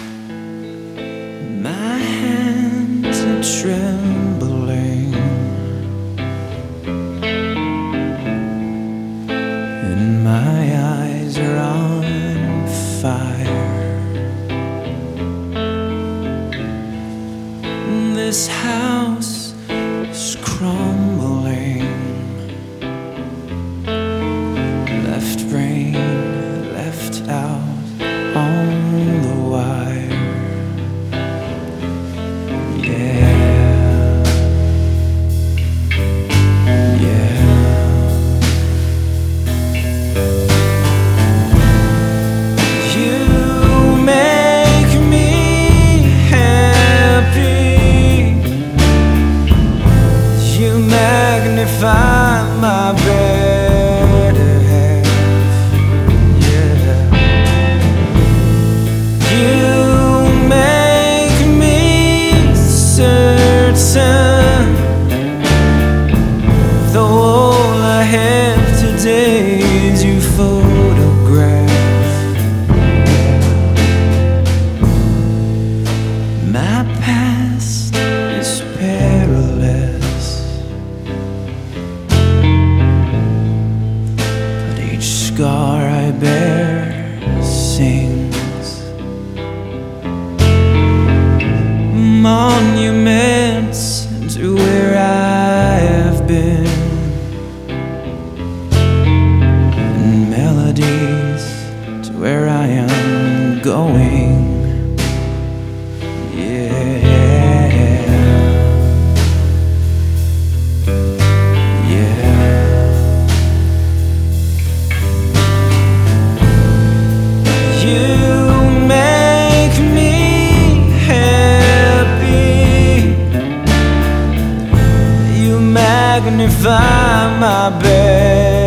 My hands are trembling, and my eyes are on fire. This house is crumbling. Left brain left out Though all I have today is your photograph. My past is perilous. But each scar I bear sings. magnify my bed.